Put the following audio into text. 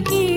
की